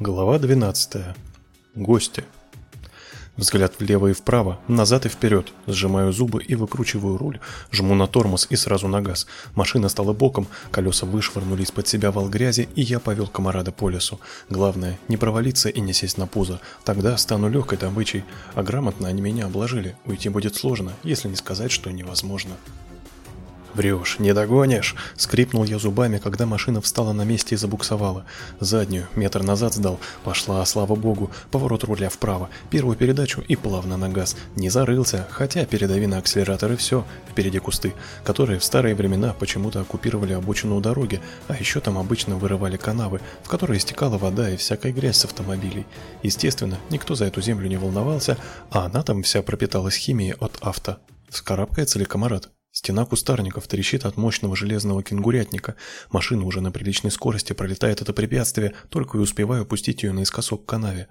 Глава 12. Гости. Взгляд влево и вправо, назад и вперед. Сжимаю зубы и выкручиваю руль. Жму на тормоз и сразу на газ. Машина стала боком, колеса вышвырнулись под себя вал грязи, и я повел комарада по лесу. Главное, не провалиться и не сесть на пузо. Тогда стану легкой добычей. А грамотно они меня обложили. Уйти будет сложно, если не сказать, что невозможно. «Врешь, не догонишь!» — скрипнул я зубами, когда машина встала на месте и забуксовала. Заднюю, метр назад сдал, пошла, слава богу, поворот руля вправо, первую передачу и плавно на газ. Не зарылся, хотя передави на акселератор и все, впереди кусты, которые в старые времена почему-то оккупировали обочину у дороги, а еще там обычно вырывали канавы, в которые стекала вода и всякая грязь с автомобилей. Естественно, никто за эту землю не волновался, а она там вся пропиталась химией от авто. Вскарабкается ли комарат? Стена кустарников трещит от мощного железного кенгурятника. Машина уже на приличной скорости пролетает это препятствие, только и успеваю пустить ее наискосок к канаве.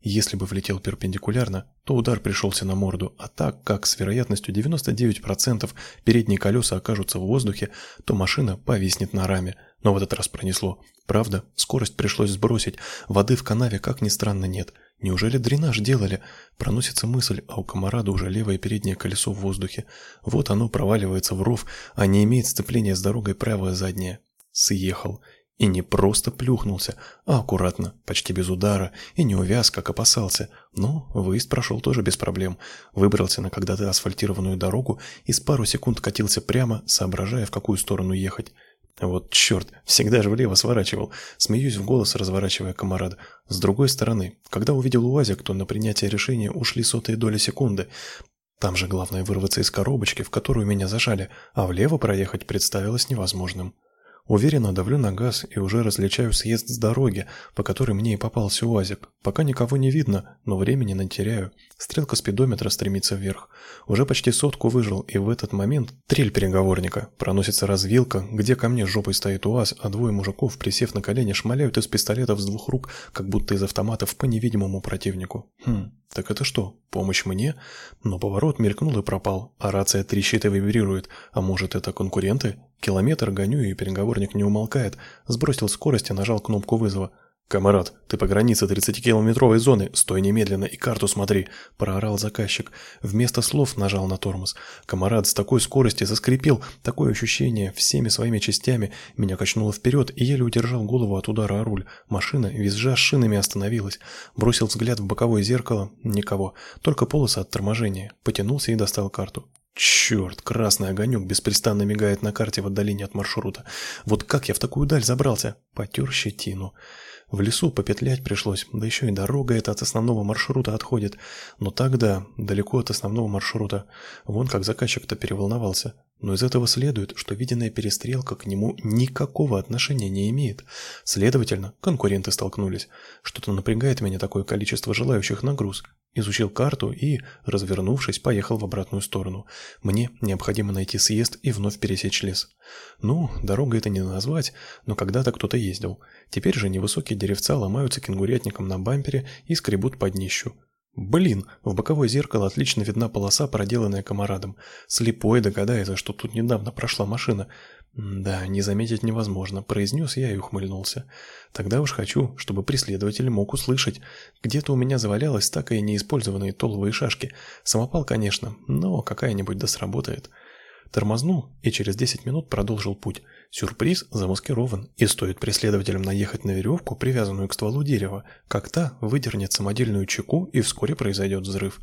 Если бы влетел перпендикулярно, то удар пришелся на морду, а так как с вероятностью 99% передние колеса окажутся в воздухе, то машина повиснет на раме. Но в этот раз пронесло. Правда, скорость пришлось сбросить, воды в канаве, как ни странно, нет. Неужели дренаж делали? Проносится мысль, а у комарада уже левое переднее колесо в воздухе. Вот оно проваливается в ров, а не имеет сцепления с дорогой правое заднее. Съехал. И не просто плюхнулся, а аккуратно, почти без удара, и не увяз, как опасался. Но выезд прошел тоже без проблем. Выбрался на когда-то асфальтированную дорогу и с пару секунд катился прямо, соображая, в какую сторону ехать. Вот черт, всегда же влево сворачивал. Смеюсь в голос, разворачивая комарада. С другой стороны, когда увидел УАЗик, то на принятие решения ушли сотые доли секунды. Там же главное вырваться из коробочки, в которую меня зажали, а влево проехать представилось невозможным. Уверенно давлю на газ и уже различаю съезд с дороги, по которой мне и попался УАЗик. Пока никого не видно, но времени не теряю. Стрелка спидометра стремится вверх. Уже почти сотку выжил, и в этот момент трель переговорника. Проносится развилка, где ко мне жопой стоит УАЗ, а двое мужиков, присев на колени, шмаляют из пистолетов с двух рук, как будто из автоматов по невидимому противнику. Хм, так это что, помощь мне? Но поворот мелькнул и пропал, а рация трещит и вибрирует. А может это конкуренты? Километр гоню и переговорник не умолкает. Сбросил скорость и нажал кнопку вызова. «Камарад, ты по границе 30-километровой зоны, стой немедленно и карту смотри», – проорал заказчик. Вместо слов нажал на тормоз. Камарад с такой скоростью заскрипел, такое ощущение всеми своими частями. Меня качнуло вперед, и еле удержал голову от удара о руль. Машина, визжа шинами, остановилась. Бросил взгляд в боковое зеркало – никого, только полосы от торможения. Потянулся и достал карту. Черт, красный огонек беспрестанно мигает на карте в отдалении от маршрута. Вот как я в такую даль забрался? Потер щетину. В лесу попетлять пришлось, да еще и дорога эта от основного маршрута отходит. Но тогда, далеко от основного маршрута, вон как заказчик-то переволновался. Но из этого следует, что виденная перестрелка к нему никакого отношения не имеет. Следовательно, конкуренты столкнулись. Что-то напрягает меня такое количество желающих на груз. Изучил карту и, развернувшись, поехал в обратную сторону. Мне необходимо найти съезд и вновь пересечь лес. Ну, дорога это не назвать, но когда-то кто-то ездил. Теперь же невысокие деревца ломаются кенгурятником на бампере и скребут под днищу. Блин, в боковое зеркало отлично видна полоса, проделанная комарадом. Слепой догадается, что тут недавно прошла машина. Да, не заметить невозможно, произнес я и ухмыльнулся. Тогда уж хочу, чтобы преследователь мог услышать. Где-то у меня завалялась так и неиспользованные шашки. Самопал, конечно, но какая-нибудь да. Тормознул и через 10 минут продолжил путь. Сюрприз замаскирован, и стоит преследователям наехать на веревку, привязанную к стволу дерева, как та выдернет самодельную чеку и вскоре произойдет взрыв.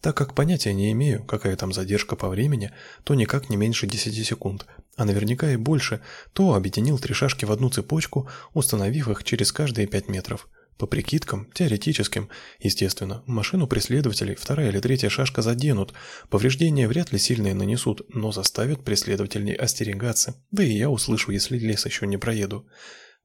Так как понятия не имею, какая там задержка по времени, то никак не меньше 10 секунд, а наверняка и больше, то объединил три шашки в одну цепочку, установив их через каждые 5 метров. По прикидкам, теоретическим, естественно, машину преследователей вторая или третья шашка заденут, повреждения вряд ли сильные нанесут, но заставят преследователей остерегаться, да и я услышу, если лес еще не проеду.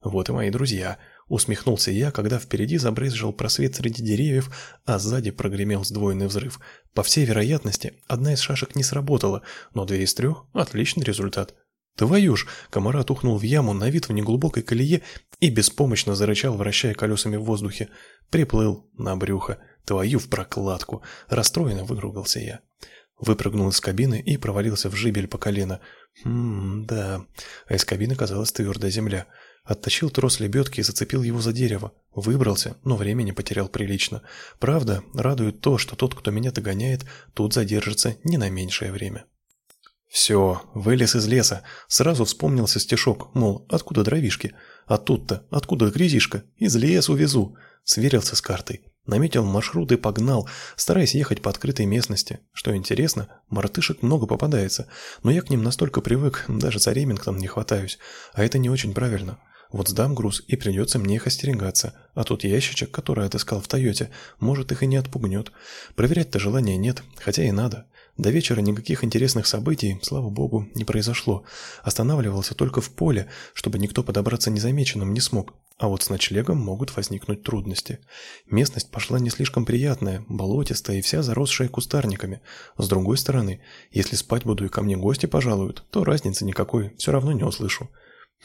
Вот и мои друзья. Усмехнулся я, когда впереди забрезжил просвет среди деревьев, а сзади прогремел сдвоенный взрыв. По всей вероятности, одна из шашек не сработала, но две из трех – отличный результат. Твою ж, комарат ухнул в яму на вид в неглубокой колее и беспомощно зарычал, вращая колесами в воздухе. Приплыл на брюхо. Твою в прокладку. Расстроенно выругался я. Выпрыгнул из кабины и провалился в жибель по колено. Хм, да. А из кабины казалась твердая земля. Оттащил трос лебедки и зацепил его за дерево. Выбрался, но времени потерял прилично. Правда, радует то, что тот, кто меня догоняет, тут задержится не на меньшее время. Все, вылез из леса. Сразу вспомнился стишок, мол, откуда дровишки? А тут-то, откуда грязишка? Из лесу везу. Сверился с картой. Наметил маршрут и погнал, стараясь ехать по открытой местности. Что интересно, мартышек много попадается, но я к ним настолько привык, даже за Ремингтон не хватаюсь. А это не очень правильно. Вот сдам груз, и придется мне их остерегаться. А тот ящичек, который отыскал в Тойоте, может их и не отпугнет. Проверять-то желания нет, хотя и надо. До вечера никаких интересных событий, слава богу, не произошло. Останавливался только в поле, чтобы никто подобраться незамеченным не смог. А вот с ночлегом могут возникнуть трудности. Местность пошла не слишком приятная, болотистая и вся заросшая кустарниками. С другой стороны, если спать буду и ко мне гости пожалуют, то разницы никакой, все равно не услышу.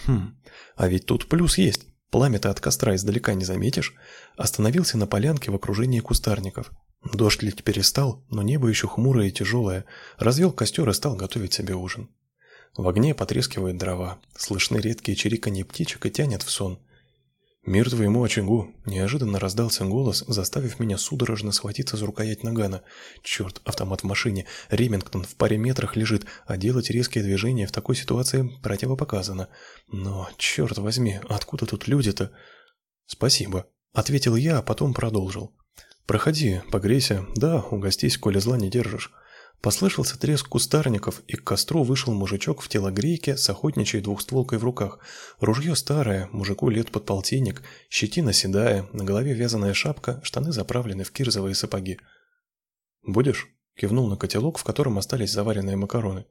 Хм, а ведь тут плюс есть. Пламя-то от костра издалека не заметишь. Остановился на полянке в окружении кустарников. Дождь ли перестал, но небо еще хмурое и тяжелое. Развел костер и стал готовить себе ужин. В огне потрескивают дрова, слышны редкие чириканье птичек и тянет в сон. «Мир твоему очагу!» – неожиданно раздался голос, заставив меня судорожно схватиться за рукоять нагана. Черт, автомат в машине, Ремингтон в паре метрах лежит, а делать резкие движения в такой ситуации противопоказано. Но, черт возьми, откуда тут люди-то? «Спасибо», – ответил я, а потом продолжил. «Проходи, погрейся, да, угостись, коли зла не держишь». Послышался треск кустарников, и к костру вышел мужичок в телогрейке с охотничьей двухстволкой в руках. Ружье старое, мужику лет под полтинник, щетина седая, на голове вязаная шапка, штаны заправлены в кирзовые сапоги. «Будешь?» – кивнул на котелок, в котором остались заваренные макароны.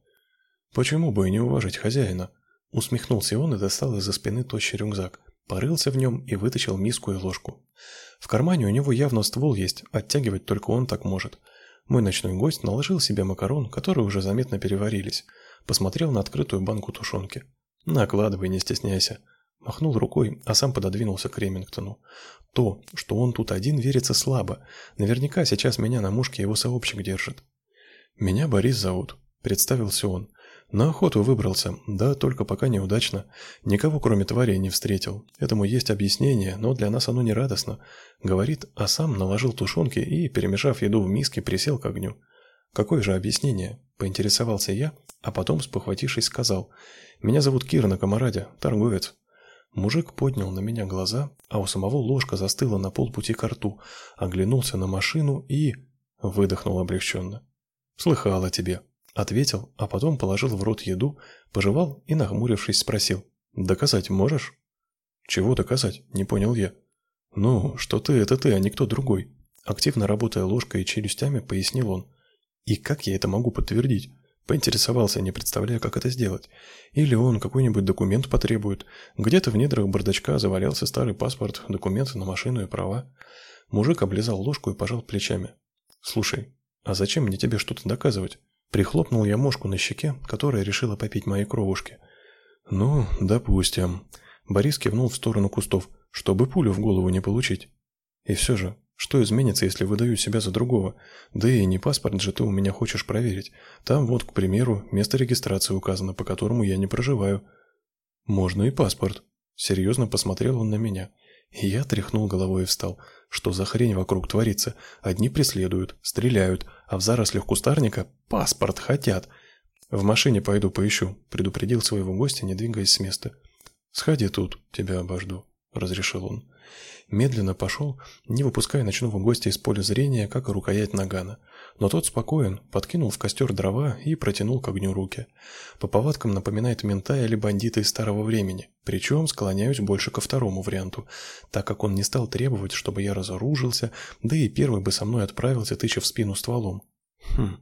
«Почему бы и не уважить хозяина?» Усмехнулся он и достал из-за спины тощий рюкзак. Порылся в нем и вытащил миску и ложку. В кармане у него явно ствол есть, оттягивать только он так может – мой ночной гость наложил себе макарон, которые уже заметно переварились, посмотрел на открытую банку тушенки. «Накладывай, не стесняйся». Махнул рукой, а сам пододвинулся к Ремингтону. То, что он тут один, верится слабо. Наверняка сейчас меня на мушке его сообщик держит. «Меня Борис зовут», — представился он. На охоту выбрался, да только пока неудачно. Никого кроме тварей не встретил. Этому есть объяснение, но для нас оно не радостно. Говорит, а сам наложил тушенки и, перемешав еду в миске, присел к огню. Какое же объяснение? Поинтересовался я, а потом, спохватившись, сказал. Меня зовут Кир на комараде, торговец. Мужик поднял на меня глаза, а у самого ложка застыла на полпути к рту, оглянулся на машину и... выдохнул облегченно. «Слыхал о тебе», Ответил, а потом положил в рот еду, пожевал и, нахмурившись, спросил. «Доказать можешь?» «Чего доказать?» – не понял я. «Ну, что ты – это ты, а не кто другой». Активно работая ложкой и челюстями, пояснил он. «И как я это могу подтвердить?» Поинтересовался, не представляя, как это сделать. Или он какой-нибудь документ потребует. Где-то в недрах бардачка завалялся старый паспорт, документы на машину и права. Мужик облизал ложку и пожал плечами. «Слушай, а зачем мне тебе что-то доказывать? Прихлопнул я мошку на щеке, которая решила попить мои кровушки. «Ну, допустим». Борис кивнул в сторону кустов, чтобы пулю в голову не получить. «И все же, что изменится, если выдаю себя за другого? Да и не паспорт же ты у меня хочешь проверить. Там вот, к примеру, место регистрации указано, по которому я не проживаю». «Можно и паспорт». Серьезно посмотрел он на меня. Я тряхнул головой и встал. Что за хрень вокруг творится? Одни преследуют, стреляют, а в зарослях кустарника паспорт хотят. В машине пойду поищу, предупредил своего гостя, не двигаясь с места. Сходи тут, тебя обожду, разрешил он медленно пошел, не выпуская ночного гостя из поля зрения, как и рукоять нагана. Но тот спокоен, подкинул в костер дрова и протянул к огню руки. По повадкам напоминает мента или бандита из старого времени. Причем склоняюсь больше ко второму варианту, так как он не стал требовать, чтобы я разоружился, да и первый бы со мной отправился, тыча в спину стволом. Хм,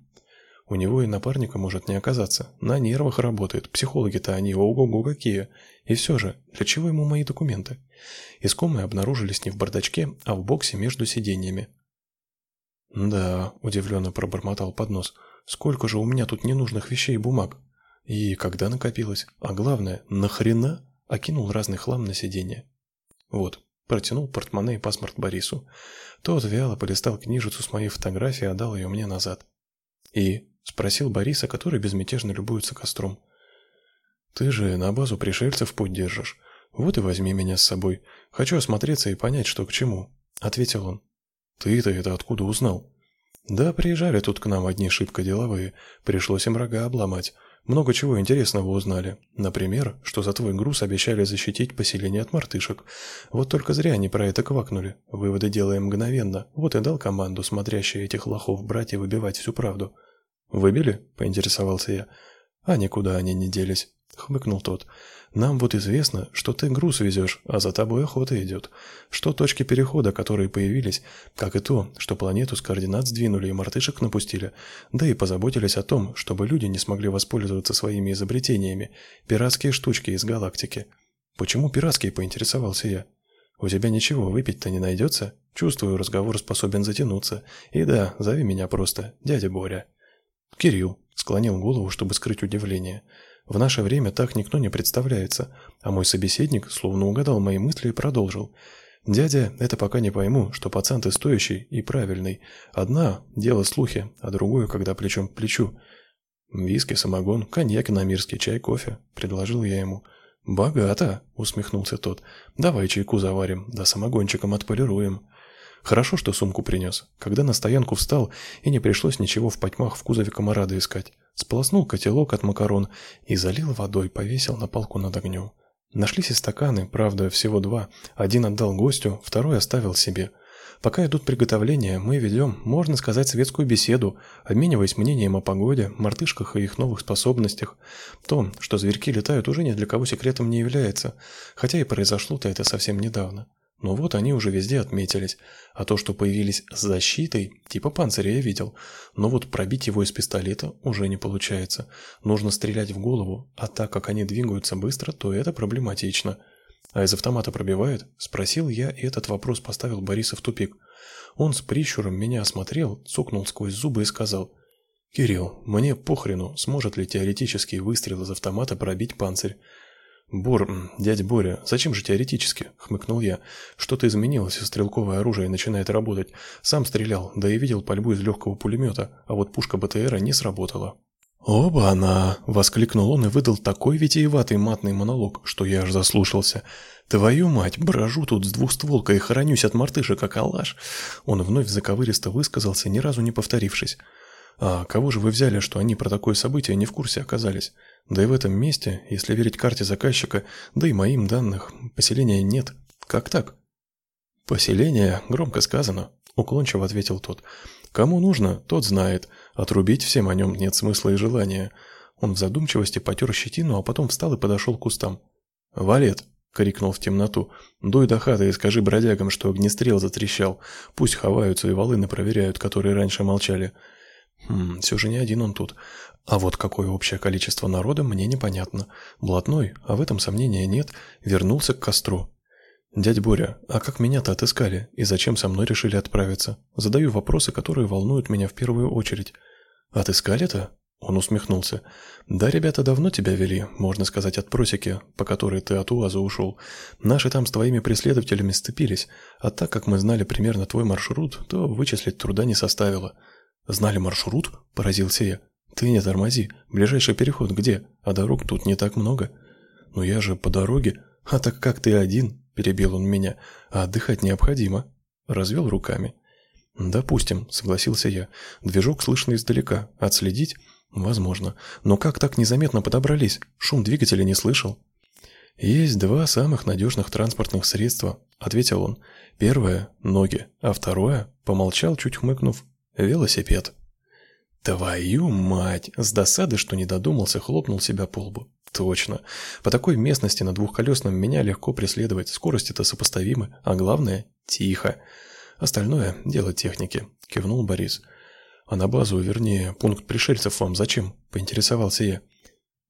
у него и напарника может не оказаться. На нервах работает. Психологи-то они ого-го какие. И все же, для чего ему мои документы? Искомые обнаружились не в бардачке, а в боксе между сиденьями. «Да», – удивленно пробормотал поднос. «Сколько же у меня тут ненужных вещей и бумаг? И когда накопилось? А главное, нахрена?» – окинул разный хлам на сиденье. «Вот, Протянул портмоне и паспорт Борису. Тот вяло полистал книжицу с моей фотографией и отдал ее мне назад. «И?» Спросил Бориса, который безмятежно любуется костром. «Ты же на базу пришельцев путь держишь. Вот и возьми меня с собой. Хочу осмотреться и понять, что к чему, ответил он. Ты-то это откуда узнал? Да, приезжали тут к нам одни шибко деловые, пришлось им рога обломать. Много чего интересного узнали. Например, что за твой груз обещали защитить поселение от мартышек. Вот только зря они про это квакнули. Выводы делаем мгновенно. Вот и дал команду, смотрящей этих лохов брать и выбивать всю правду. Выбили? поинтересовался я. А никуда они не делись, хмыкнул тот. Нам вот известно, что ты груз везешь, а за тобой охота идет. Что точки перехода, которые появились, как и то, что планету с координат сдвинули и мартышек напустили, да и позаботились о том, чтобы люди не смогли воспользоваться своими изобретениями, пиратские штучки из галактики. Почему пиратские, поинтересовался я. У тебя ничего выпить-то не найдется? Чувствую, разговор способен затянуться. И да, зови меня просто дядя Боря. Кирилл склонил голову, чтобы скрыть удивление. В наше время так никто не представляется, а мой собеседник словно угадал мои мысли и продолжил. «Дядя, это пока не пойму, что пацан ты стоящий и правильный. Одна – дело слухи, а другое, когда плечом к плечу. Виски, самогон, коньяк иномирский, чай, кофе», – предложил я ему. «Богато!» – усмехнулся тот. «Давай чайку заварим, да самогончиком отполируем». Хорошо, что сумку принес. Когда на стоянку встал, и не пришлось ничего в потьмах в кузове комарада искать. Сполоснул котелок от макарон и залил водой, повесил на полку над огнем. Нашлись и стаканы, правда, всего два. Один отдал гостю, второй оставил себе. Пока идут приготовления, мы ведем, можно сказать, светскую беседу, обмениваясь мнением о погоде, мартышках и их новых способностях. То, что зверьки летают, уже ни для кого секретом не является, хотя и произошло-то это совсем недавно. Но вот они уже везде отметились, а то, что появились с защитой, типа панциря я видел, но вот пробить его из пистолета уже не получается. Нужно стрелять в голову, а так как они двигаются быстро, то это проблематично. А из автомата пробивает? Спросил я, и этот вопрос поставил Бориса в тупик. Он с прищуром меня осмотрел, цокнул сквозь зубы и сказал: "Кирилл, мне похрену, сможет ли теоретический выстрел из автомата пробить панцирь. «Бор, дядя Боря, зачем же теоретически?» — хмыкнул я. «Что-то изменилось, и стрелковое оружие начинает работать. Сам стрелял, да и видел пальбу из легкого пулемета, а вот пушка БТРа не сработала». «Оба-на!» — воскликнул он и выдал такой витиеватый матный монолог, что я аж заслушался. «Твою мать, брожу тут с двухстволкой и хоронюсь от мартышек, как алаш!» Он вновь заковыристо высказался, ни разу не повторившись. «А кого же вы взяли, что они про такое событие не в курсе оказались?» Да и в этом месте, если верить карте заказчика, да и моим данных, поселения нет. Как так? Поселение, громко сказано, уклончиво ответил тот. Кому нужно, тот знает. Отрубить всем о нем нет смысла и желания. Он в задумчивости потер щетину, а потом встал и подошел к кустам. «Валет!» — крикнул в темноту. «Дуй до хаты и скажи бродягам, что огнестрел затрещал. Пусть ховаются и волыны проверяют, которые раньше молчали. Хм, все же не один он тут. А вот какое общее количество народа, мне непонятно. Блатной, а в этом сомнения нет, вернулся к костру. «Дядь Боря, а как меня-то отыскали? И зачем со мной решили отправиться? Задаю вопросы, которые волнуют меня в первую очередь». «Отыскали-то?» Он усмехнулся. «Да, ребята давно тебя вели, можно сказать, от просеки, по которой ты от УАЗа ушел. Наши там с твоими преследователями сцепились, а так как мы знали примерно твой маршрут, то вычислить труда не составило». «Знали маршрут?» – поразился я. «Ты не тормози. Ближайший переход где? А дорог тут не так много». «Но я же по дороге. А так как ты один?» – перебил он меня. «А отдыхать необходимо». Развел руками. «Допустим», – согласился я. «Движок слышно издалека. Отследить?» «Возможно. Но как так незаметно подобрались? Шум двигателя не слышал». «Есть два самых надежных транспортных средства», – ответил он. «Первое – ноги, а второе – помолчал, чуть хмыкнув, Велосипед. Твою мать! С досады, что не додумался, хлопнул себя по лбу. Точно. По такой местности на двухколесном меня легко преследовать. Скорости-то сопоставимы, а главное тихо. Остальное дело техники, кивнул Борис. А на базу, вернее, пункт пришельцев вам зачем? поинтересовался я.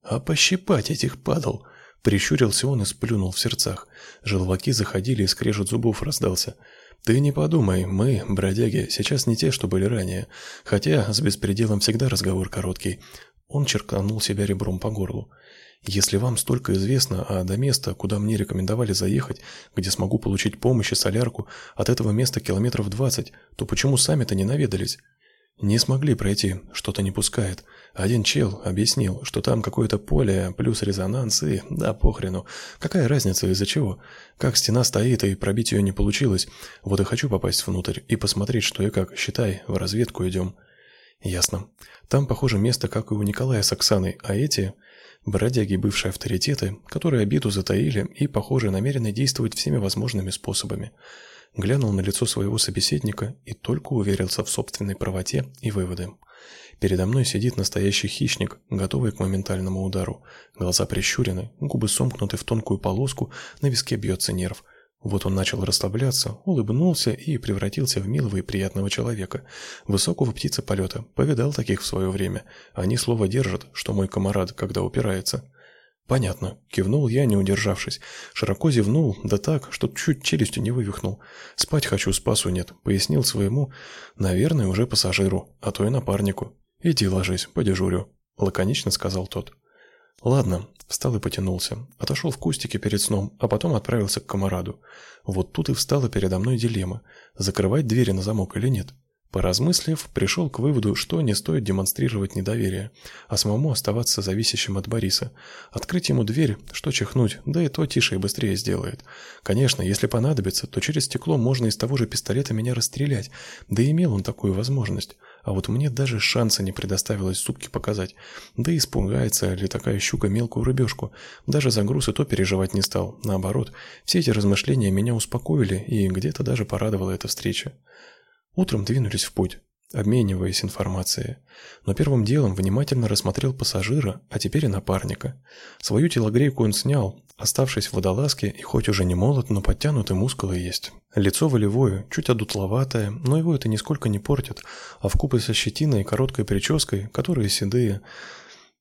А пощипать этих падал. Прищурился он и сплюнул в сердцах. Желваки заходили и скрежет зубов раздался. Ты не подумай, мы, бродяги, сейчас не те, что были ранее, хотя с беспределом всегда разговор короткий. Он черканул себя ребром по горлу. Если вам столько известно, а до места, куда мне рекомендовали заехать, где смогу получить помощь и солярку, от этого места километров двадцать, то почему сами-то не наведались? Не смогли пройти, что-то не пускает. Один чел объяснил, что там какое-то поле плюс резонанс и... Да, похрену. Какая разница из-за чего? Как стена стоит и пробить ее не получилось. Вот и хочу попасть внутрь и посмотреть, что и как. Считай, в разведку идем. Ясно. Там, похоже, место, как и у Николая с Оксаной, а эти... Бродяги, бывшие авторитеты, которые обиду затаили и, похоже, намерены действовать всеми возможными способами. Глянул на лицо своего собеседника и только уверился в собственной правоте и выводы. Передо мной сидит настоящий хищник, готовый к моментальному удару. Глаза прищурены, губы сомкнуты в тонкую полоску, на виске бьется нерв. Вот он начал расслабляться, улыбнулся и превратился в милого и приятного человека. Высокого птица полета. Повидал таких в свое время. Они слово держат, что мой комарад, когда упирается. «Понятно», — кивнул я, не удержавшись. Широко зевнул, да так, что чуть челюстью не вывихнул. «Спать хочу, спасу нет», — пояснил своему, наверное, уже пассажиру, а то и напарнику. «Иди ложись, подежурю», — лаконично сказал тот. «Ладно», — встал и потянулся. Отошел в кустике перед сном, а потом отправился к комараду. Вот тут и встала передо мной дилемма — закрывать двери на замок или нет. Поразмыслив, пришел к выводу, что не стоит демонстрировать недоверие, а самому оставаться зависящим от Бориса. Открыть ему дверь, что чихнуть, да и то тише и быстрее сделает. Конечно, если понадобится, то через стекло можно из того же пистолета меня расстрелять, да и имел он такую возможность. А вот мне даже шанса не предоставилось сутки показать. Да и испугается ли такая щука мелкую рыбешку. Даже за груз и то переживать не стал. Наоборот, все эти размышления меня успокоили, и где-то даже порадовала эта встреча. Утром двинулись в путь, обмениваясь информацией. Но первым делом внимательно рассмотрел пассажира, а теперь и напарника. Свою телогрейку он снял, оставшись в водолазке, и хоть уже не молод, но подтянутый мускулы есть. Лицо волевое, чуть одутловатое, но его это нисколько не портит, а вкупе со щетиной и короткой прической, которые седые,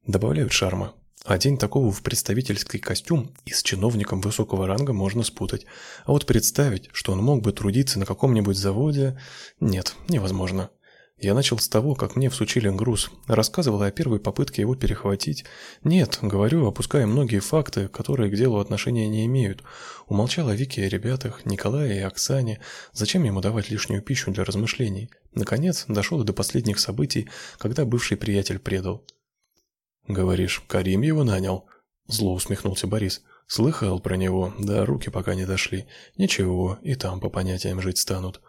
добавляют шарма. А день такого в представительский костюм и с чиновником высокого ранга можно спутать. А вот представить, что он мог бы трудиться на каком-нибудь заводе, нет, невозможно. Я начал с того, как мне всучили груз, рассказывал о первой попытке его перехватить. Нет, говорю, опуская многие факты, которые к делу отношения не имеют. Умолчал о Вике и ребятах, Николае и Оксане. Зачем ему давать лишнюю пищу для размышлений? Наконец, дошел до последних событий, когда бывший приятель предал. «Говоришь, Карим его нанял?» Зло усмехнулся Борис. «Слыхал про него, да руки пока не дошли. Ничего, и там по понятиям жить станут».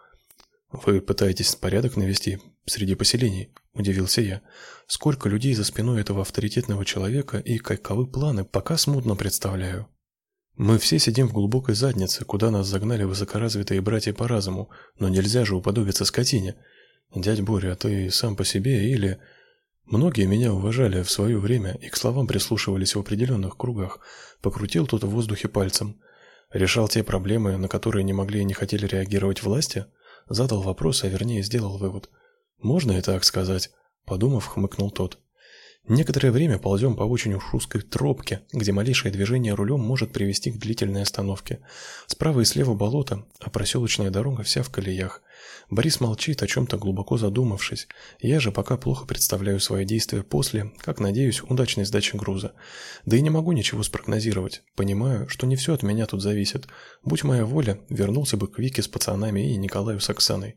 «Вы пытаетесь порядок навести среди поселений?» – удивился я. «Сколько людей за спиной этого авторитетного человека и каковы планы, пока смутно представляю». «Мы все сидим в глубокой заднице, куда нас загнали высокоразвитые братья по разуму, но нельзя же уподобиться скотине. Дядь Боря, а ты сам по себе или...» Многие меня уважали в свое время и к словам прислушивались в определенных кругах. Покрутил тут в воздухе пальцем. Решал те проблемы, на которые не могли и не хотели реагировать власти? Задал вопрос, а вернее сделал вывод. Можно и так сказать. Подумав, хмыкнул тот. Некоторое время ползем по очень уж узкой тропке, где малейшее движение рулем может привести к длительной остановке. Справа и слева болото, а проселочная дорога вся в колеях. Борис молчит, о чем-то глубоко задумавшись. Я же пока плохо представляю свои действия после, как надеюсь, удачной сдачи груза. Да и не могу ничего спрогнозировать. Понимаю, что не все от меня тут зависит. Будь моя воля, вернулся бы к Вике с пацанами и Николаю с Оксаной.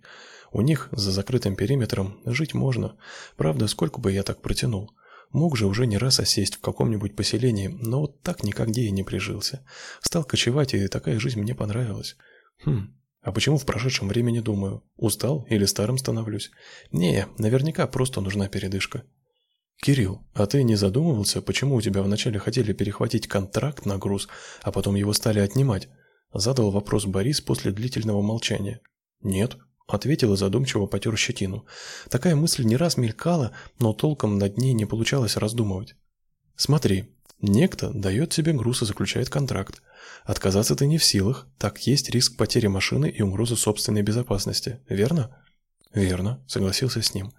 У них за закрытым периметром жить можно. Правда, сколько бы я так протянул? Мог же уже не раз осесть в каком-нибудь поселении, но вот так никогде и не прижился. Стал кочевать, и такая жизнь мне понравилась. Хм, а почему в прошедшем времени думаю? Устал или старым становлюсь? Не, наверняка просто нужна передышка. Кирилл, а ты не задумывался, почему у тебя вначале хотели перехватить контракт на груз, а потом его стали отнимать? Задал вопрос Борис после длительного молчания. Нет, Ответил и задумчиво потер щетину. Такая мысль не раз мелькала, но толком над ней не получалось раздумывать. Смотри, некто дает тебе груз и заключает контракт. Отказаться ты не в силах, так есть риск потери машины и угрозы собственной безопасности, верно? Верно, согласился с ним.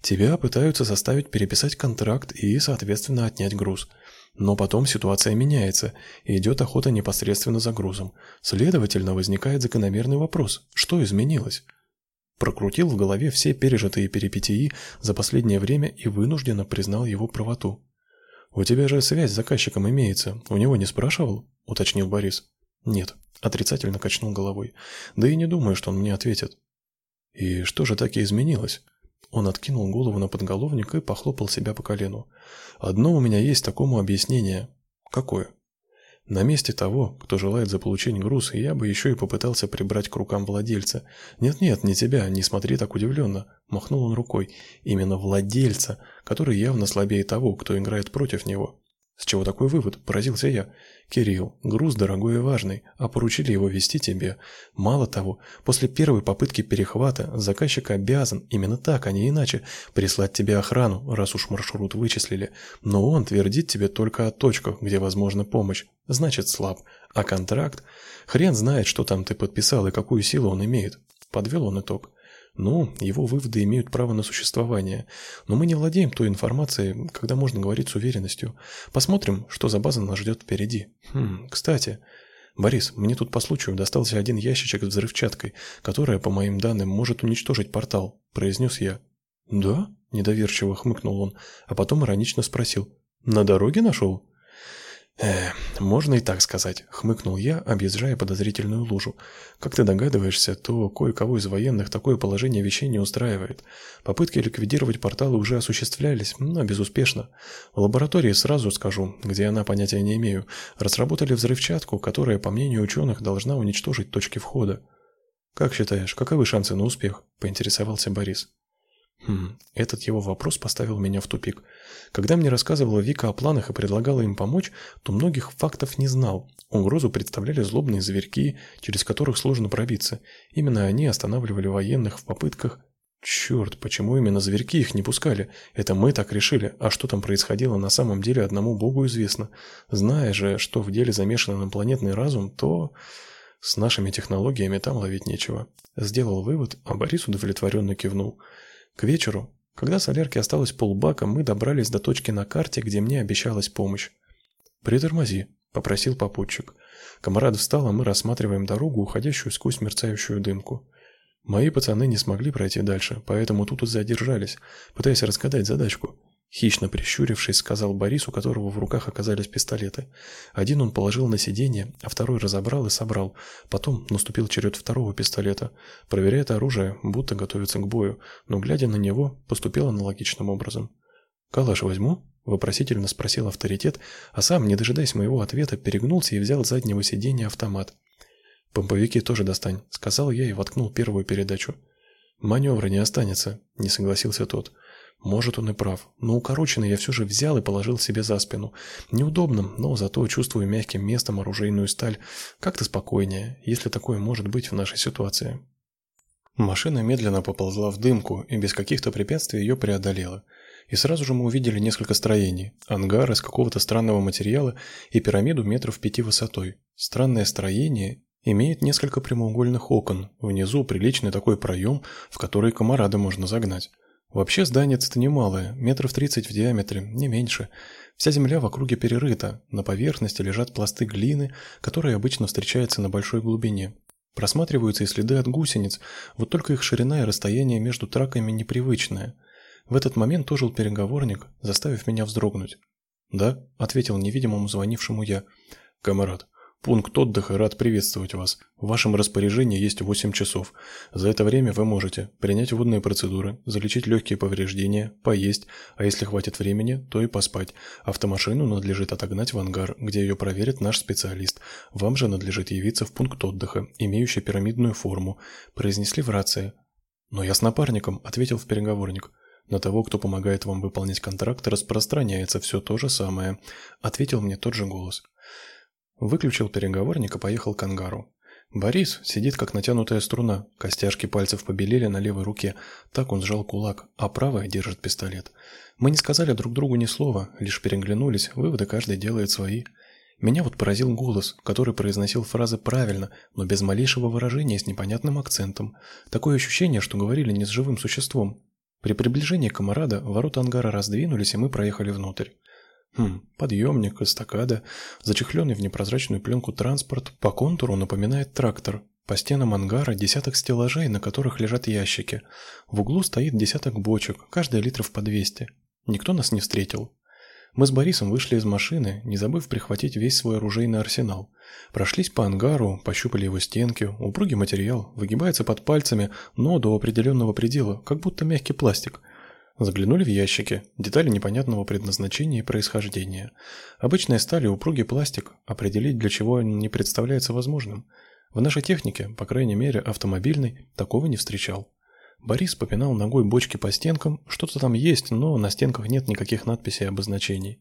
Тебя пытаются заставить переписать контракт и, соответственно, отнять груз. Но потом ситуация меняется, и идет охота непосредственно за грузом. Следовательно, возникает закономерный вопрос: что изменилось? Прокрутил в голове все пережитые перипетии за последнее время и вынужденно признал его правоту. «У тебя же связь с заказчиком имеется, у него не спрашивал?» – уточнил Борис. «Нет», – отрицательно качнул головой. «Да и не думаю, что он мне ответит». «И что же таки изменилось?» Он откинул голову на подголовник и похлопал себя по колену. Одно у меня есть такому объяснение. Какое? На месте того, кто желает заполучить груз, я бы еще и попытался прибрать к рукам владельца. Нет-нет, не тебя, не смотри так удивленно. Махнул он рукой. Именно владельца, который явно слабее того, кто играет против него. С чего такой вывод? Поразился я. Кирилл, груз дорогой и важный, а поручили его вести тебе. Мало того, после первой попытки перехвата заказчик обязан, именно так, а не иначе, прислать тебе охрану, раз уж маршрут вычислили. Но он твердит тебе только о точках, где возможна помощь. Значит, слаб. А контракт? Хрен знает, что там ты подписал и какую силу он имеет. Подвел он итог. Ну, его выводы имеют право на существование, но мы не владеем той информацией, когда можно говорить с уверенностью. Посмотрим, что за база нас ждет впереди. Хм, кстати, Борис, мне тут по случаю достался один ящичек с взрывчаткой, которая, по моим данным, может уничтожить портал, произнес я. Да? недоверчиво хмыкнул он, а потом иронично спросил: "На дороге нашел?» «Э, можно и так сказать», — хмыкнул я, объезжая подозрительную лужу. «Как ты догадываешься, то кое-кого из военных такое положение вещей не устраивает. Попытки ликвидировать порталы уже осуществлялись, но безуспешно. В лаборатории, сразу скажу, где она понятия не имею, разработали взрывчатку, которая, по мнению ученых, должна уничтожить точки входа». «Как считаешь, каковы шансы на успех?» — поинтересовался Борис. Хм, этот его вопрос поставил меня в тупик. Когда мне рассказывала Вика о планах и предлагала им помочь, то многих фактов не знал. Угрозу представляли злобные зверьки, через которых сложно пробиться. Именно они останавливали военных в попытках... Черт, почему именно зверьки их не пускали? Это мы так решили, а что там происходило на самом деле одному богу известно. Зная же, что в деле замешан инопланетный разум, то... С нашими технологиями там ловить нечего. Сделал вывод, а Борис удовлетворенно кивнул. К вечеру, когда солярки осталось полбака, мы добрались до точки на карте, где мне обещалась помощь. «Притормози», — попросил попутчик. Комарад встал, а мы рассматриваем дорогу, уходящую сквозь мерцающую дымку. Мои пацаны не смогли пройти дальше, поэтому тут и задержались, пытаясь разгадать задачку. Хищно прищурившись, сказал Борис, у которого в руках оказались пистолеты. Один он положил на сиденье, а второй разобрал и собрал. Потом наступил черед второго пистолета. Проверяет оружие, будто готовится к бою, но, глядя на него, поступил аналогичным образом. «Калаш возьму?» – вопросительно спросил авторитет, а сам, не дожидаясь моего ответа, перегнулся и взял с заднего сиденья автомат. «Помповики тоже достань», – сказал я и воткнул первую передачу. «Маневра не останется», – не согласился тот. Может, он и прав, но укороченный я все же взял и положил себе за спину. Неудобно, но зато чувствую мягким местом оружейную сталь. Как-то спокойнее, если такое может быть в нашей ситуации. Машина медленно поползла в дымку и без каких-то препятствий ее преодолела. И сразу же мы увидели несколько строений. Ангар из какого-то странного материала и пирамиду метров пяти высотой. Странное строение имеет несколько прямоугольных окон. Внизу приличный такой проем, в который комарада можно загнать. Вообще здание это немалое, метров тридцать в диаметре, не меньше. Вся земля в округе перерыта, на поверхности лежат пласты глины, которые обычно встречаются на большой глубине. Просматриваются и следы от гусениц, вот только их ширина и расстояние между траками непривычное. В этот момент ожил переговорник, заставив меня вздрогнуть. "Да", ответил невидимому звонившему я. "Камарад, Пункт отдыха рад приветствовать вас. В вашем распоряжении есть 8 часов. За это время вы можете принять водные процедуры, залечить легкие повреждения, поесть, а если хватит времени, то и поспать. Автомашину надлежит отогнать в ангар, где ее проверит наш специалист. Вам же надлежит явиться в пункт отдыха, имеющий пирамидную форму, произнесли в рации. Но я с напарником, ответил в переговорник. На того, кто помогает вам выполнять контракт, распространяется все то же самое, ответил мне тот же голос. Выключил переговорник и поехал к ангару. Борис сидит как натянутая струна, костяшки пальцев побелели на левой руке, так он сжал кулак, а правая держит пистолет. Мы не сказали друг другу ни слова, лишь переглянулись, выводы каждый делает свои. Меня вот поразил голос, который произносил фразы правильно, но без малейшего выражения с непонятным акцентом. Такое ощущение, что говорили не с живым существом. При приближении комарада ворота ангара раздвинулись, и мы проехали внутрь. Хм, подъемник, эстакада, зачехленный в непрозрачную пленку транспорт по контуру напоминает трактор. По стенам ангара десяток стеллажей, на которых лежат ящики. В углу стоит десяток бочек, каждая литров по 200. Никто нас не встретил. Мы с Борисом вышли из машины, не забыв прихватить весь свой оружейный арсенал. Прошлись по ангару, пощупали его стенки, упругий материал, выгибается под пальцами, но до определенного предела, как будто мягкий пластик. Заглянули в ящики, детали непонятного предназначения и происхождения. Обычная сталь и упругий пластик, определить для чего не представляется возможным. В нашей технике, по крайней мере автомобильной, такого не встречал. Борис попинал ногой бочки по стенкам, что-то там есть, но на стенках нет никаких надписей и обозначений.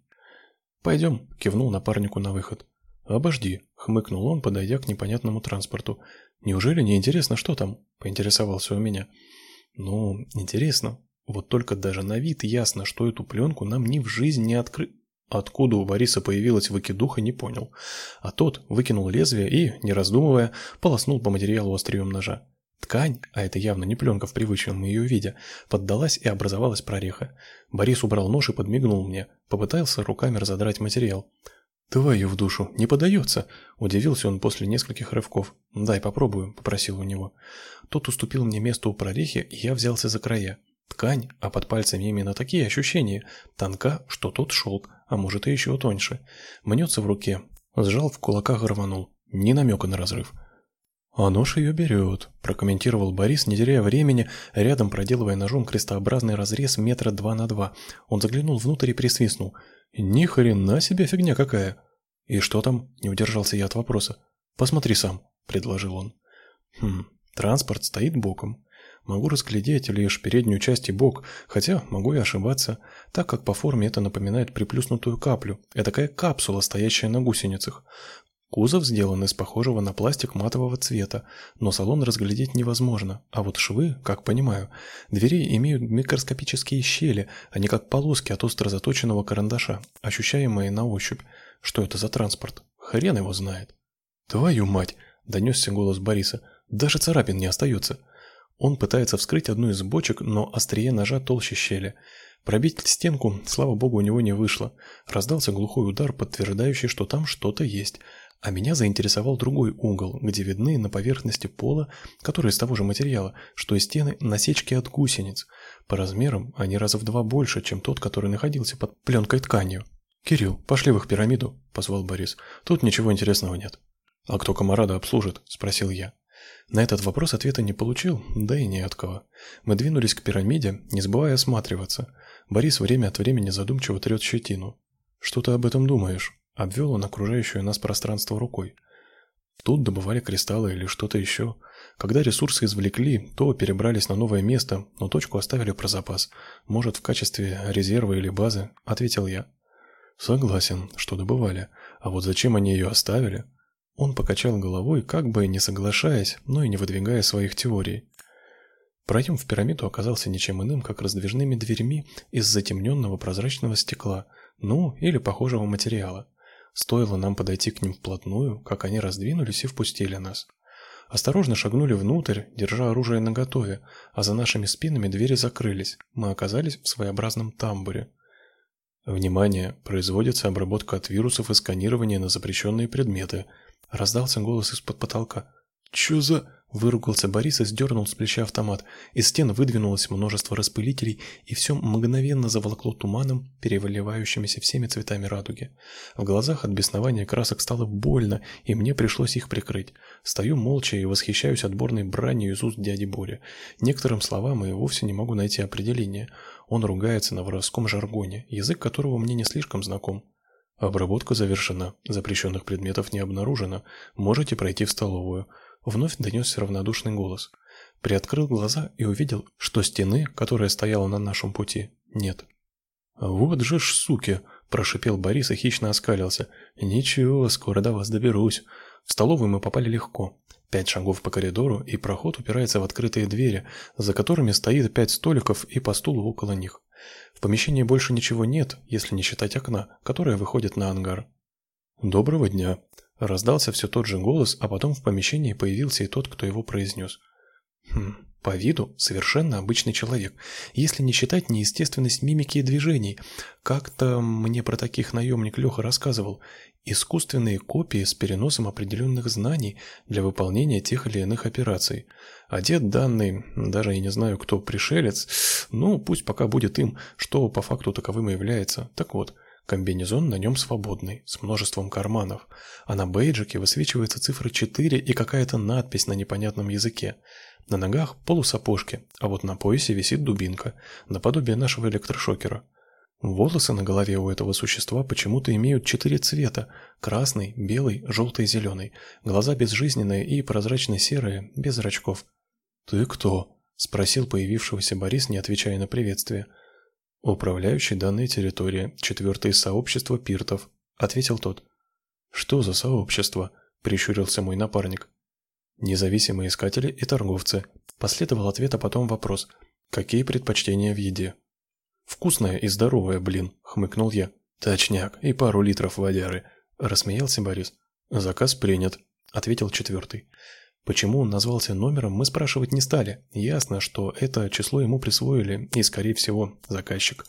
«Пойдем», — кивнул напарнику на выход. «Обожди», — хмыкнул он, подойдя к непонятному транспорту. «Неужели не интересно, что там?» — поинтересовался у меня. «Ну, интересно. Вот только даже на вид ясно, что эту пленку нам ни в жизнь не открыть». Откуда у Бориса появилась выкидуха, не понял. А тот выкинул лезвие и, не раздумывая, полоснул по материалу острием ножа. Ткань, а это явно не пленка в привычном ее виде, поддалась и образовалась прореха. Борис убрал нож и подмигнул мне, попытался руками разодрать материал. «Твою в душу, не подается!» – удивился он после нескольких рывков. «Дай попробую», – попросил у него. Тот уступил мне место у прорехи, и я взялся за края. Ткань, а под пальцами именно такие ощущения. Тонка, что тот шелк, а может и еще тоньше. Мнется в руке. Сжал в кулаках и рванул. Ни намека на разрыв. «А нож ее берет», – прокомментировал Борис, не теряя времени, рядом проделывая ножом крестообразный разрез метра два на два. Он заглянул внутрь и присвистнул. «Ни хрена себе фигня какая!» «И что там?» – не удержался я от вопроса. «Посмотри сам», – предложил он. «Хм, транспорт стоит боком. Могу разглядеть лишь переднюю часть и бок, хотя могу и ошибаться, так как по форме это напоминает приплюснутую каплю, такая капсула, стоящая на гусеницах. Кузов сделан из похожего на пластик матового цвета, но салон разглядеть невозможно, а вот швы, как понимаю, двери имеют микроскопические щели, а не как полоски от остро заточенного карандаша, ощущаемые на ощупь. Что это за транспорт? Хрен его знает. «Твою мать!» – донесся голос Бориса. «Даже царапин не остается!» Он пытается вскрыть одну из бочек, но острие ножа толще щели. Пробить стенку, слава богу, у него не вышло. Раздался глухой удар, подтверждающий, что там что-то есть – а меня заинтересовал другой угол, где видны на поверхности пола, который из того же материала, что и стены, насечки от гусениц. По размерам они раза в два больше, чем тот, который находился под пленкой тканью. «Кирилл, пошли в их пирамиду», – позвал Борис. «Тут ничего интересного нет». «А кто комарада обслужит?» – спросил я. На этот вопрос ответа не получил, да и не от кого. Мы двинулись к пирамиде, не забывая осматриваться. Борис время от времени задумчиво трет щетину. «Что ты об этом думаешь?» Обвел он окружающее нас пространство рукой. Тут добывали кристаллы или что-то еще. Когда ресурсы извлекли, то перебрались на новое место, но точку оставили про запас. Может, в качестве резерва или базы, ответил я. Согласен, что добывали. А вот зачем они ее оставили? Он покачал головой, как бы не соглашаясь, но и не выдвигая своих теорий. Проем в пирамиду оказался ничем иным, как раздвижными дверьми из затемненного прозрачного стекла, ну, или похожего материала. Стоило нам подойти к ним вплотную, как они раздвинулись и впустили нас. Осторожно шагнули внутрь, держа оружие наготове, а за нашими спинами двери закрылись. Мы оказались в своеобразном тамбуре. Внимание, производится обработка от вирусов и сканирование на запрещенные предметы. Раздался голос из-под потолка. «Чё за...» – выругался Борис и сдернул с плеча автомат. Из стен выдвинулось множество распылителей, и все мгновенно заволокло туманом, переливающимися всеми цветами радуги. В глазах от беснования красок стало больно, и мне пришлось их прикрыть. Стою молча и восхищаюсь отборной бранью из уст дяди Боря. Некоторым словам и вовсе не могу найти определение. Он ругается на воровском жаргоне, язык которого мне не слишком знаком. Обработка завершена, запрещенных предметов не обнаружено. Можете пройти в столовую. Вновь донесся равнодушный голос. Приоткрыл глаза и увидел, что стены, которая стояла на нашем пути, нет. «Вот же ж суки!» – прошипел Борис и хищно оскалился. «Ничего, скоро до вас доберусь». В столовую мы попали легко. Пять шагов по коридору, и проход упирается в открытые двери, за которыми стоит пять столиков и по стулу около них. В помещении больше ничего нет, если не считать окна, которое выходит на ангар. «Доброго дня!» Раздался все тот же голос, а потом в помещении появился и тот, кто его произнес. Хм, по виду совершенно обычный человек, если не считать неестественность мимики и движений. Как-то мне про таких наемник Леха рассказывал. Искусственные копии с переносом определенных знаний для выполнения тех или иных операций. Одет данный, даже я не знаю, кто пришелец, ну, пусть пока будет им, что по факту таковым и является. Так вот, Комбинезон на нем свободный, с множеством карманов, а на бейджике высвечивается цифра 4 и какая-то надпись на непонятном языке. На ногах полусапожки, а вот на поясе висит дубинка, наподобие нашего электрошокера. Волосы на голове у этого существа почему-то имеют четыре цвета – красный, белый, желтый, зеленый. Глаза безжизненные и прозрачно-серые, без зрачков. «Ты кто?» – спросил появившегося Борис, не отвечая на приветствие. «Управляющий данной территории, четвертое сообщество пиртов», – ответил тот. «Что за сообщество?» – прищурился мой напарник. «Независимые искатели и торговцы». Последовал ответ, а потом вопрос. «Какие предпочтения в еде?» «Вкусная и здоровая, блин», — хмыкнул я. «Точняк, и пару литров водяры», — рассмеялся Борис. «Заказ принят», — ответил четвертый. Почему он назвался номером, мы спрашивать не стали. Ясно, что это число ему присвоили, и, скорее всего, заказчик.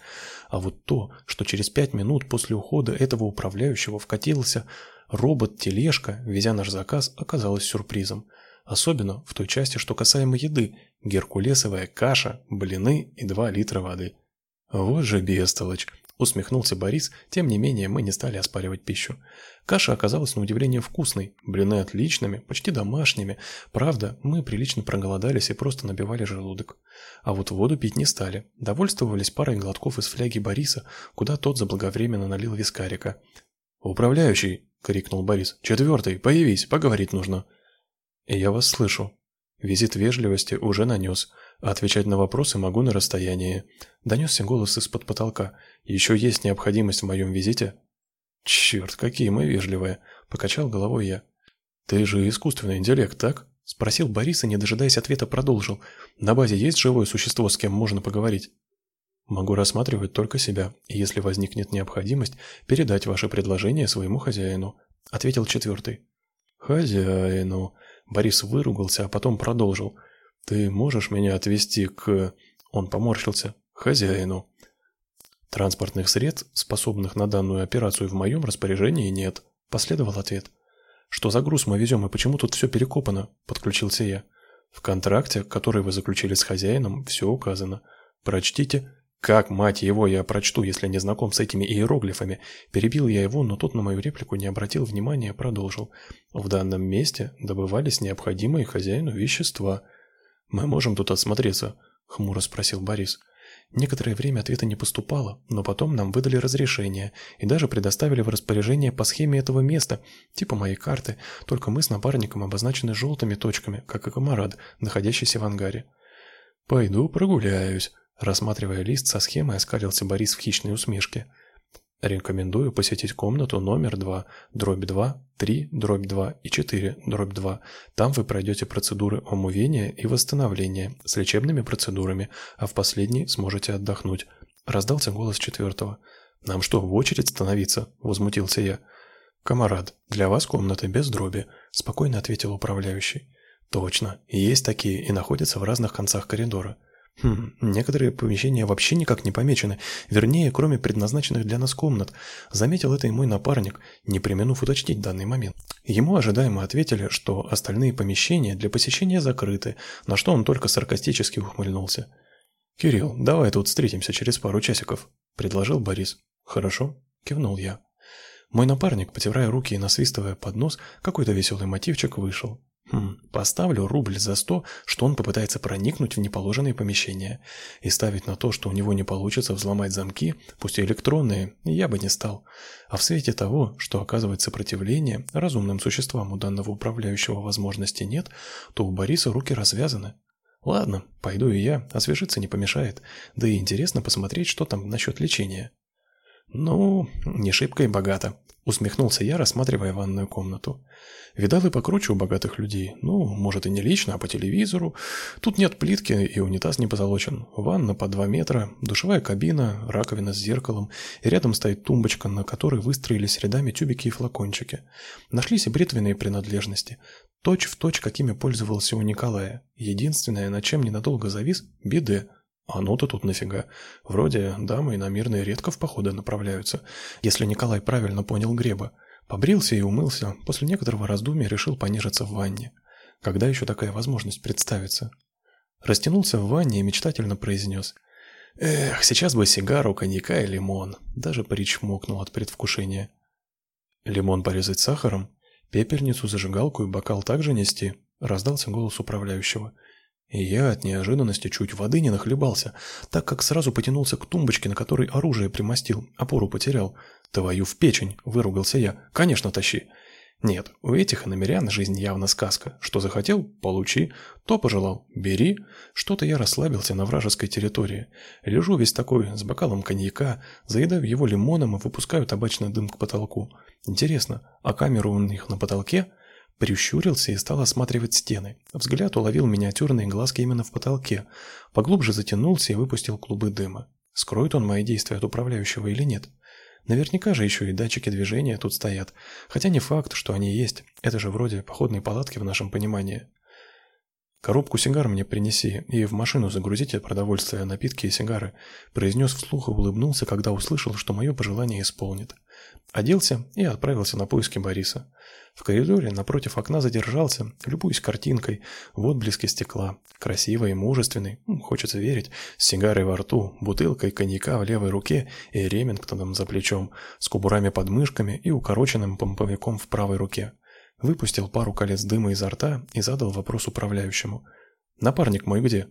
А вот то, что через пять минут после ухода этого управляющего вкатился робот-тележка, везя наш заказ, оказалось сюрпризом. Особенно в той части, что касаемо еды. Геркулесовая каша, блины и два литра воды. «Вот же бестолочь!» – усмехнулся Борис, тем не менее мы не стали оспаривать пищу. Каша оказалась на удивление вкусной, блины отличными, почти домашними. Правда, мы прилично проголодались и просто набивали желудок. А вот воду пить не стали, довольствовались парой глотков из фляги Бориса, куда тот заблаговременно налил вискарика. «Управляющий!» – крикнул Борис. «Четвертый, появись, поговорить нужно». «Я вас слышу». Визит вежливости уже нанес – отвечать на вопросы могу на расстоянии. Донесся голос из-под потолка. Еще есть необходимость в моем визите? Черт, какие мы вежливые, покачал головой я. Ты же искусственный интеллект, так? Спросил Борис и, не дожидаясь ответа, продолжил. На базе есть живое существо, с кем можно поговорить? Могу рассматривать только себя, и если возникнет необходимость, передать ваше предложение своему хозяину, ответил четвертый. Хозяину. Борис выругался, а потом продолжил. Ты можешь меня отвезти к... Он поморщился. Хозяину. Транспортных средств, способных на данную операцию в моем распоряжении, нет. Последовал ответ. Что за груз мы везем и почему тут все перекопано? Подключился я. В контракте, который вы заключили с хозяином, все указано. Прочтите. Как, мать его, я прочту, если не знаком с этими иероглифами? Перебил я его, но тот на мою реплику не обратил внимания, продолжил. В данном месте добывались необходимые хозяину вещества – «Мы можем тут осмотреться?» – хмуро спросил Борис. Некоторое время ответа не поступало, но потом нам выдали разрешение и даже предоставили в распоряжение по схеме этого места, типа моей карты, только мы с напарником обозначены желтыми точками, как и комарад, находящийся в ангаре. «Пойду прогуляюсь», – рассматривая лист со схемой, оскалился Борис в хищной усмешке. Рекомендую посетить комнату номер 2, дробь 2, 3, дробь 2 и 4, дробь 2. Там вы пройдете процедуры омовения и восстановления с лечебными процедурами, а в последней сможете отдохнуть. Раздался голос четвертого. «Нам что, в очередь становиться?» – возмутился я. «Камарад, для вас комната без дроби», – спокойно ответил управляющий. «Точно, есть такие и находятся в разных концах коридора». Хм, некоторые помещения вообще никак не помечены, вернее, кроме предназначенных для нас комнат. Заметил это и мой напарник, не применув уточнить данный момент. Ему ожидаемо ответили, что остальные помещения для посещения закрыты, на что он только саркастически ухмыльнулся. «Кирилл, давай тут встретимся через пару часиков», – предложил Борис. «Хорошо», – кивнул я. Мой напарник, потирая руки и насвистывая под нос, какой-то веселый мотивчик вышел. Поставлю рубль за сто, что он попытается проникнуть в неположенные помещения. И ставить на то, что у него не получится взломать замки, пусть и электронные, я бы не стал. А в свете того, что оказывает сопротивление, разумным существам у данного управляющего возможности нет, то у Бориса руки развязаны. Ладно, пойду и я, освежиться не помешает. Да и интересно посмотреть, что там насчет лечения. Ну, не шибко и богато. Усмехнулся я, рассматривая ванную комнату. Видал и покруче у богатых людей. Ну, может и не лично, а по телевизору. Тут нет плитки и унитаз не позолочен. Ванна по два метра, душевая кабина, раковина с зеркалом. И рядом стоит тумбочка, на которой выстроились рядами тюбики и флакончики. Нашлись и бритвенные принадлежности. Точь в точь, какими пользовался у Николая. Единственное, на чем ненадолго завис – биде – а ну-то тут нафига. Вроде дамы иномирные редко в походы направляются, если Николай правильно понял Греба. Побрился и умылся, после некоторого раздумья решил понежиться в ванне. Когда еще такая возможность представится? Растянулся в ванне и мечтательно произнес. Эх, сейчас бы сигару, коньяка и лимон. Даже причмокнул от предвкушения. Лимон порезать сахаром? Пепельницу, зажигалку и бокал также нести? Раздался голос управляющего. Я от неожиданности чуть воды не нахлебался, так как сразу потянулся к тумбочке, на которой оружие примостил, опору потерял. «Твою в печень!» – выругался я. «Конечно, тащи!» Нет, у этих иномерян жизнь явно сказка. Что захотел – получи, то пожелал – бери. Что-то я расслабился на вражеской территории. Лежу весь такой, с бокалом коньяка, заедаю его лимоном и выпускаю табачный дым к потолку. Интересно, а камеру у них на потолке? Прищурился и стал осматривать стены. Взгляд уловил миниатюрные глазки именно в потолке. Поглубже затянулся и выпустил клубы дыма. Скроет он мои действия от управляющего или нет? Наверняка же еще и датчики движения тут стоят. Хотя не факт, что они есть. Это же вроде походной палатки в нашем понимании. «Коробку сигар мне принеси и в машину загрузите продовольствие, напитки и сигары», произнес вслух и улыбнулся, когда услышал, что мое пожелание исполнит. Оделся и отправился на поиски Бориса. В коридоре напротив окна задержался, любуясь картинкой, в отблеске стекла. Красивый и мужественный, хочется верить, с сигарой во рту, бутылкой коньяка в левой руке и ремингтоном за плечом, с кубурами под мышками и укороченным помповиком в правой руке. Выпустил пару колец дыма изо рта и задал вопрос управляющему. «Напарник мой где?»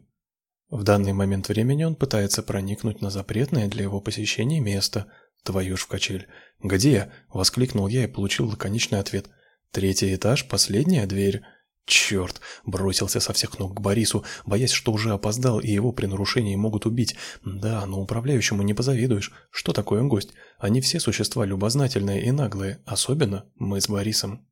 В данный момент времени он пытается проникнуть на запретное для его посещения место. Твою ж в качель. «Где?» – воскликнул я и получил лаконичный ответ – Третий этаж, последняя дверь. Черт, бросился со всех ног к Борису, боясь, что уже опоздал и его при нарушении могут убить. Да, но управляющему не позавидуешь. Что такое гость? Они все существа любознательные и наглые, особенно мы с Борисом.